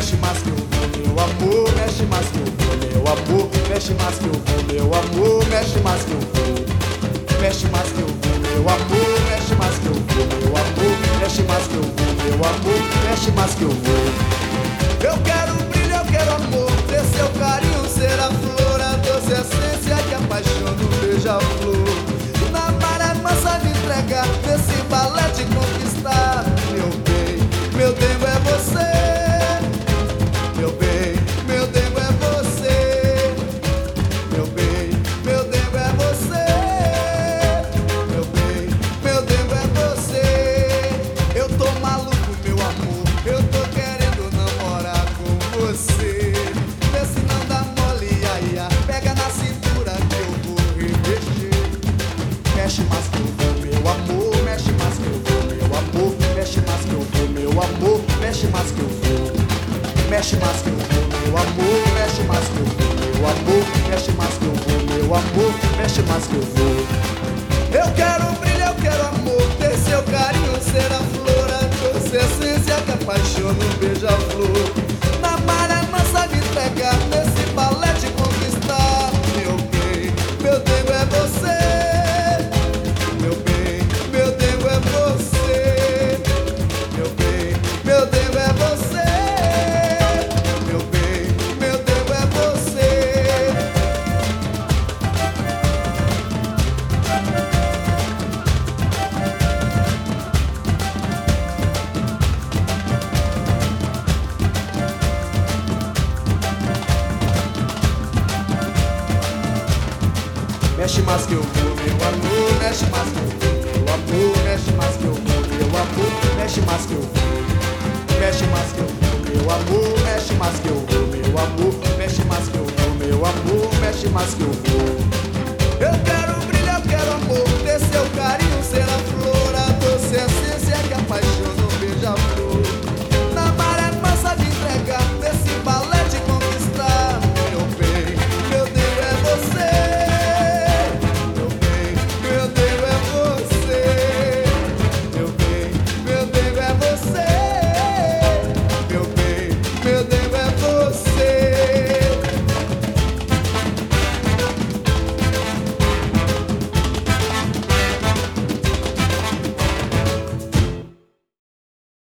Mexe mais que eu vou, meu amor, mexe mais que eu vou. Mexe mais que eu vou, meu amor, mexe mais que eu vou, meu amor, mexe mais que eu vou, meu amor, mexe mais que eu vou. Eu quero meu amor, mexe mais que eu vou, meu amor, mexe mais que eu vou, meu amor, mexe mais que eu vou. Eu quero brilho, eu quero amor, ter seu carinho, ser a flor, a doce essência que apaixona beija-flor. Mexe mais que eu vou, meu amor, mexe mais que eu vou, meu amor, mexe mais que eu vou, meu amor, mexe mais que eu vou, mexe mais que eu vou, meu amor, mexe mais que eu vou, meu amor, mexe mais que eu vou, meu amor, mexe mais que eu vou. Eu quero